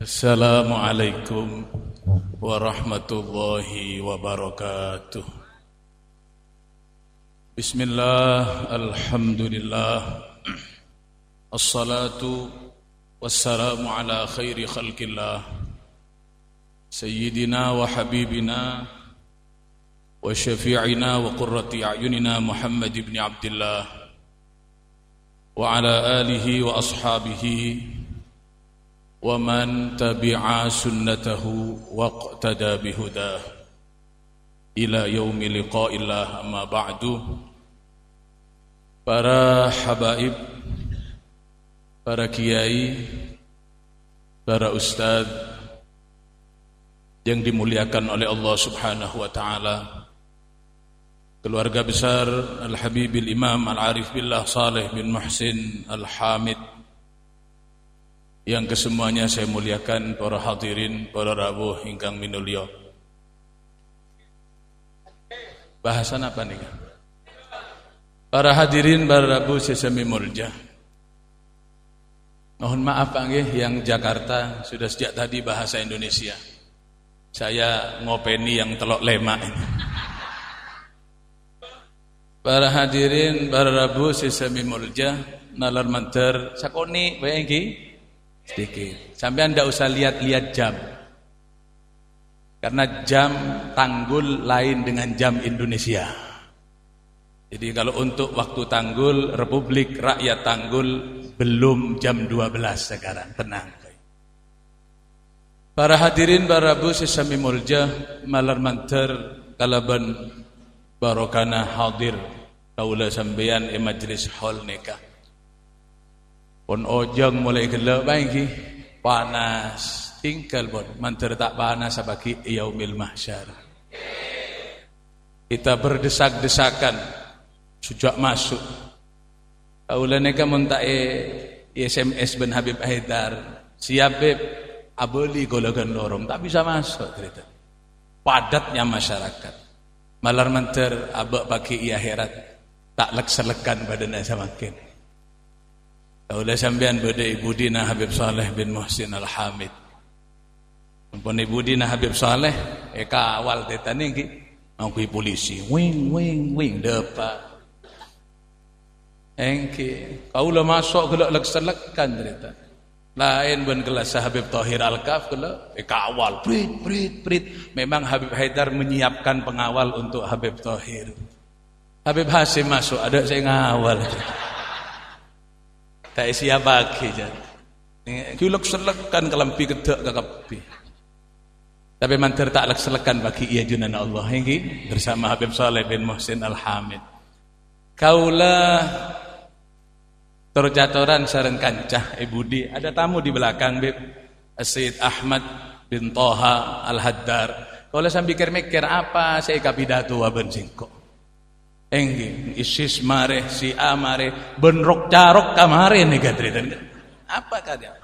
السلام عليكم ورحمة الله وبركاته. بسم الله الحمد لله. الصلاة والسلام على خير خلق الله. سيدنا وحبيبنا وشفيعنا وقرة أعيننا محمد بن عبد الله وعلى آله وأصحابه ومن تبع سنته واقتدى بهداه إلى يوم لقاء الله أما بعد para habaib para kiai para ustaz yang dimuliakan oleh Allah Subhanahu wa taala keluarga besar Al-Habibil Imam Al-Arif Billah Saleh bin Muhsin Al-Hamid yang kesemuanya saya muliakan para hadirin, para rawuh ingkang minulya. Bahasan apa nih? Para hadirin, para rawuh sesami mulja. Mohon maaf panggih yang Jakarta sudah sejak tadi bahasa Indonesia. Saya ngopeni yang telok lemak ini. Para hadirin, para rabu sesami mulja, nalar manter sakoni bae sedikit. Sampai anda usah lihat-lihat jam. Karena jam tanggul lain dengan jam Indonesia. Jadi kalau untuk waktu tanggul Republik Rakyat Tanggul belum jam 12 sekarang. Tenang. Para hadirin para bu sesami mulja malar manter kalaban barokana hadir kaula sampeyan e majlis hall nikah. Pun ojong mulai gelap lagi panas tinggal pun manter tak panas bagi yaumil mahsyar. Kita berdesak-desakan sejak masuk. Kaulane ka muntae SMS ben Habib Haidar. Siap Beb, aboli golagan lorong tak bisa masuk cerita. Padatnya masyarakat. Malar manter abak pagi herat tak lekselekan badannya semakin. Kaulah sampean beda Ibu Dina Habib Saleh bin Muhsin Al-Hamid. Ampun Ibu Dina Habib Saleh, eka awal tetan ini mau polisi, wing wing wing depa. Engki, kaulah masuk gelak lek selekan cerita. Lain ben kelas Habib Tahir Al-Kaf kala eka awal, prit prit prit. Memang Habib Haidar menyiapkan pengawal untuk Habib Tahir. Habib Hasim masuk, ada saya ngawal. Tak siapa lagi jan. Kulak selekan kelampi kedek kakapi. Tapi mantir tak lek selekan bagi ia junan Allah ini bersama Habib Saleh bin Muhsin Al-Hamid. Kaulah terjaturan sareng kancah Ibu Di. Ada tamu di belakang Bib. Said Ahmad bin Toha Al-Haddar. Kalau sambil mikir-mikir apa saya kapidato waben singkok. Enggi isis mare si amare benrok carok kamare nih gadridan. Apa kata?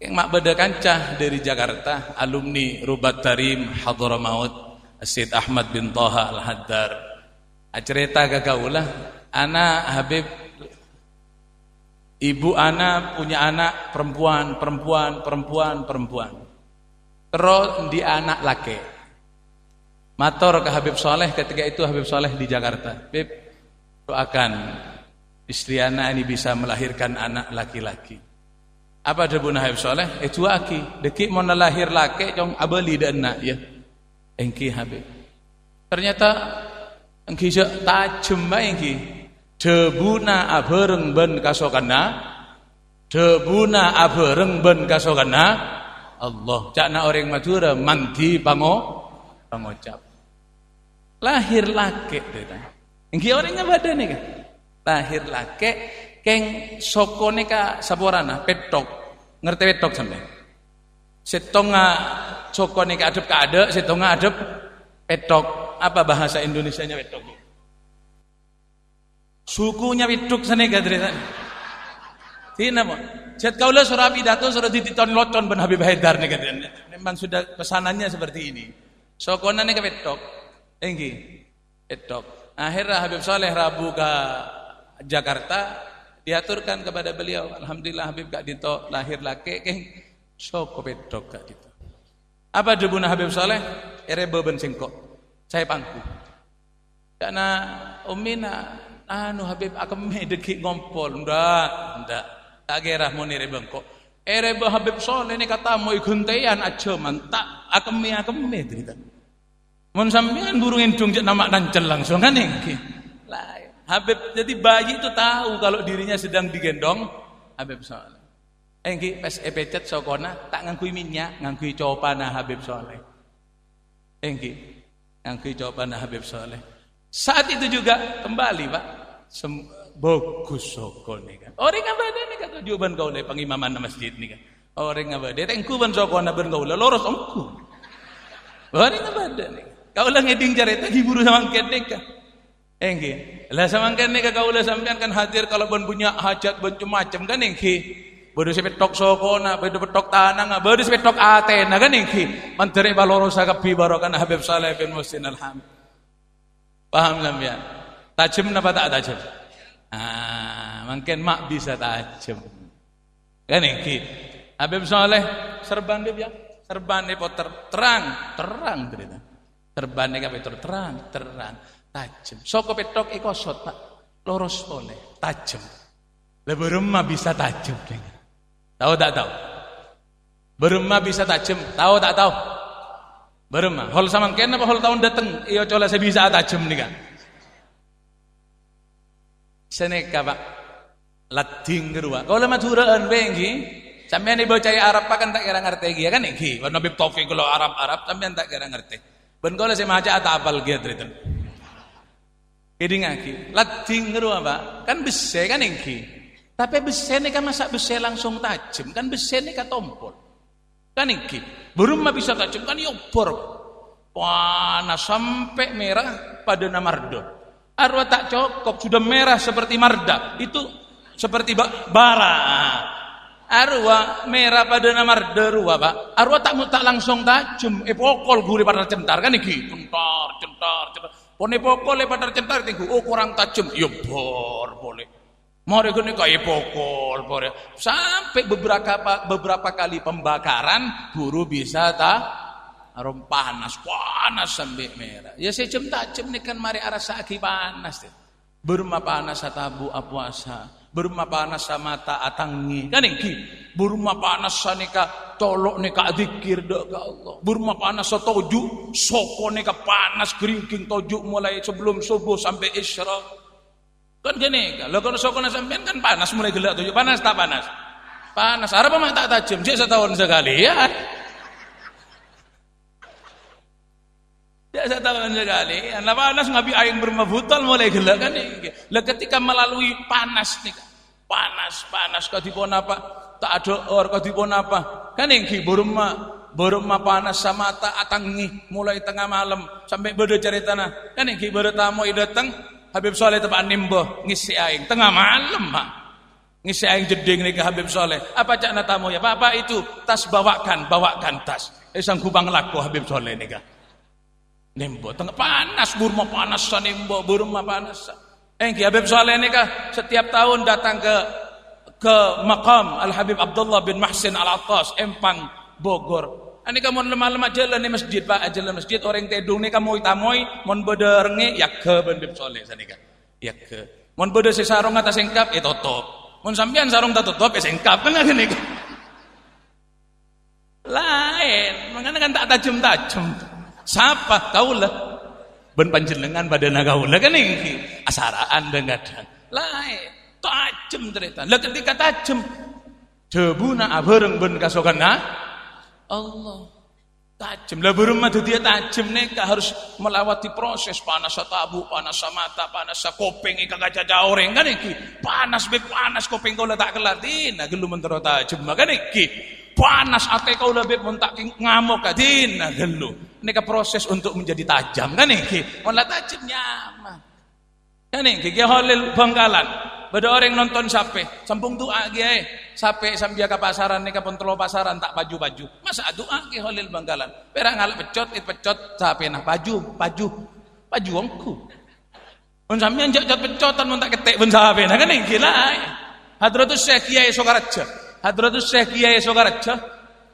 Yang mak beda kancah dari Jakarta, alumni Rubat Tarim Hadramaut Asyid Ahmad bin Toha Al-Haddar. Acerita gagaulah, anak Habib Ibu anak punya anak perempuan, perempuan, perempuan, perempuan. Terus di anak laki. Mator ke Habib Soleh ketika itu Habib Soleh di Jakarta. Habib doakan istri anak ini bisa melahirkan anak laki-laki. Apa bunah Habib Soleh? Itu eh, aki. Deki mau lahir laki, cong abali dan anak ya. Engki Habib. Ternyata engki tajem engki. Debuna abereng ben kasokana. Debuna abereng ben kasokana. Allah. Cakna orang Madura manti pango pangocap lahir laki deta. Engki orangnya badan nih kan. Lahir laki keng sokone ka saporana petok. Ngerti petok sampe. Setonga sokone ka adep ka ade, setonga adep petok. Apa bahasa Indonesianya petok? Sukunya petok sana gadre Tina mo. Set kaulah surah pidato surah tititon locon ben Habib Haidar nih kan. Memang sudah pesanannya seperti ini. Sokonane ka petok. Enggi, etok. Akhirnya Habib Saleh Rabu ke Jakarta diaturkan kepada beliau. Alhamdulillah Habib gak dito lahir laki keng Soko pedok gak gitu. Apa debuna Habib Saleh? Ere beben singkok. Saya pangku. Karena umina anu Habib akeme deki ngompol. Ndak, ndak. Tak gerah mau nire bengkok. Ere Habib Saleh ini kata mau ikuntayan aja mantak akeme akeme cerita. Mun sampean burung indung nama nancel langsung kan iki. Lah, Habib jadi bayi itu tahu kalau dirinya sedang digendong Habib Saleh. Engki pas epecet sokona tak ngangkui minyak, ngangkui copana Habib Soleh. Engki ngangkui copana Habib Soleh. Saat itu juga kembali pak, Sem bagus sokon nih kan. Orang ngabade nih kan tujuan kau le pengimaman masjid nih kan. Orang ngabade, tengku ban sokona ben kau loros ongku. Orang ngabade nih. Kau lah ngeding cerita hiburu sama nih kan. Engki, lah sama nih kau lah sampean kan hadir kalau ben punya hajat ben macam kan engki. Bodo sepetok sokona, bodo petok tanang, bodo sepetok atena kan iki. Menteri baloro sakapi barokan Habib Saleh bin Musin Alhamd. Paham lampian? Tajam apa tak tajam? Ah, mungkin mak bisa tajam. Kan iki. Habib Saleh serban dia ya. Serban dia poter terang, terang cerita. Serban dia terang, terang, tajam. Soko petok ikosot pak. Loros oleh, tajam. Lebih bisa tajam. Tahu tak tahu? Berma bisa tajam, tahu tak tahu? Berma. Hol sama kena apa hol tahun datang, iyo cola saya bisa tajam nih kan. Seneka pak, lating kedua. Kalau maturaan bengi, sampean ibu cari Arab kan tak kira ngerti ya kan iki. Nabi Taufik kalau Arab Arab sampean tak kira ngerti. Ben kalau saya maca tak apal gitu itu. Ini ngaki, lating kedua pak, kan bisa kan iki. Tapi besi ini kan masa besi langsung tajam, kan besi ini kan tompol. Kan iki, belum bisa tajam kan yobor. Panas sampai merah pada namardo. Arwah tak cukup, sudah merah seperti marda. Itu seperti bara. Arwah merah pada namardo ruwa, Pak. Arwah tak tak langsung tajam, eh pokol gurih pada centar kan iki. Centar, centar, centtar. Pone pokol pada centar tinggu, oh kurang tajam. Yobor boleh. Mari gini kaya pokol, sampai beberapa beberapa kali pembakaran, guru bisa tak arom panas, panas sampai merah. Ya sejem tajem nih kan mari arah saki panas. Deh. Berma panas atabu apuasa, berma panas sama ta atangi. Kan iki, berma panas sanika tolok nika zikir dok ke Allah. Berma panas toju, soko nika panas keringking toju mulai sebelum subuh sampai isyraq. Kan gini, kalau kalau sokona sampean kan panas mulai gelak tuh, panas tak panas? Panas. Arab mah tak tajam, sih setahun sekali ya. Ya setahun sekali. Nah panas ngabi aing bermabutal mulai gelak kan. Lah ketika melalui panas nih, panas panas kau dipon apa? Tak ada or kau dipon apa? Kan yang mah burung mah panas sama tak atangi mulai tengah malam sampai beda cerita nah. Kan yang baru tamu datang Habib Soleh tempat nimbo ngisi aing tengah malam mak ngisi aing jeding nih ke Habib Soleh apa cak tamu ya bapak itu tas bawakan bawakan tas eh sang kubang laku Habib Soleh nih kah nimbo tengah panas burma panas sa nimbo burma panas sa eh Habib Soleh nih kah setiap tahun datang ke ke makam Al Habib Abdullah bin Mahsin Al Attas Empang Bogor Ani kamu lemah-lemah jalan di masjid pak, jalan masjid orang tedung ni kamu itamoi, mon beda renge ya ke bendep soleh sanika, ya ke. Mon si sarung atas engkap, ya tutup. Mon sampian sarung tak tutup, ya sengkap kan gini. Lain, mengana kan tak tajam-tajam. Siapa kau lah? Ben panjenengan pada nagaula kan ini asaraan dan gadang. Lain, tajam cerita. Lah ketika tajam, debuna abareng ben kasokan nah Allah. Tajam. Lah berumah dia tajam neka harus melewati proses. Panas tabu panas mata panas kopeng ika kaca orang kan iki? Panas be panas kopeng kau tak kelar. Dina gelu mentero tajam. Kan iki panas ate kau lebih mentak ngamuk dina gelu neka proses untuk menjadi tajam kan iki malah tajam nyaman kan iki halil bangkalan Bada orang nonton sape, sambung doa ge, sape sambil ke pasaran nih ke pentolo pasaran tak baju-baju. Masa doa ge Holil Bangkalan. Perang ngalap pecot, it pecot sape nah baju, baju, baju wongku. Pun sampean jak pecotan mun tak ketek pun sape nah kan gila. Hadratus Syekh Kiai Sokaraja. Hadratus Syekh Kiai Sokaraja.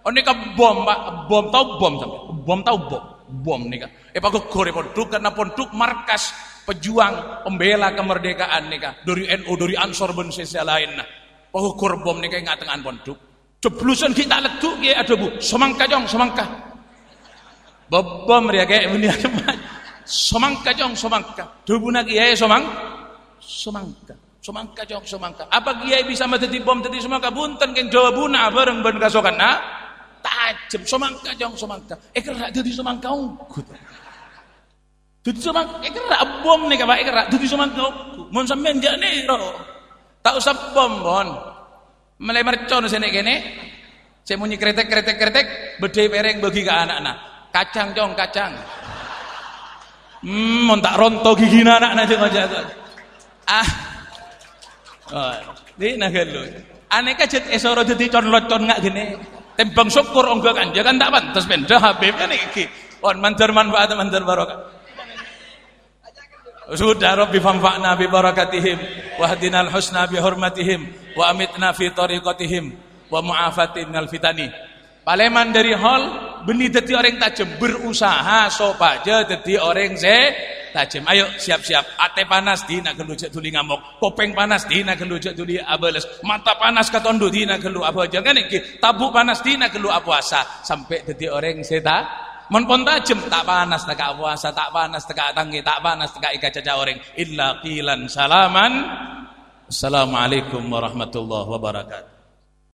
Oh nika bom, Pak. Bom tahu bom sampai. Bom tahu bom. Bom nika. Eh Pak gore ponduk karena ponduk markas pejuang pembela kemerdekaan nika. Dari NU, dari Ansor ben lain. Pak gor bom nika ingat tengan ponduk. Jeblusan kita leduk ya ada Bu. Semangka jong, semangka. Bom dia kayak ini ada Semangka jong, semangka. Dubuna kiai semang semangka. Semangka jong, semangka. Apa kiai bisa mati bom tadi semangka bunten kan jawabuna bareng ben kasokan nah tajam semangka jong semangka eh kerak dadi semangka unggut dadi semangka eh kerak bom nih kabak eh kerak. Dadi semangka unggut mun sampean jane ro tak usah bom bon mulai mercon sini kene. Saya munyi kretek kretek kretek bede pereng bagi ke anak-anak kacang jong kacang. Hmm mon tak ronto gigi anak anak aja ah. Oh, ini lu. Aneh kajet esoro dadi con locon nggak gini Tembang syukur enggak kan? Ya kan tak pantas benda Habib kan iki. On mantar manfaat mantar barokah. Sudah Rabbi fanfa'na bi barakatihim wa hadinal husna bi hurmatihim wa amitna fi tariqatihim wa mu'afatin al fitani. Paleman dari hall benih dadi orang tajam berusaha sopaja dadi orang se tajam. Ayo siap-siap. Ate panas di nak gelujak tuli ngamuk. Kopeng panas di nak gelujak tuli abeles. Mata panas katondo di nak gelu apa jangan iki. Tabuk panas di nak gelu puasa sampai dadi orang seta Mon pon tajem tak panas tak puasa, tak panas tak tangi, tak panas tak ika caca orang. Illa qilan salaman. Assalamualaikum warahmatullahi wabarakatuh.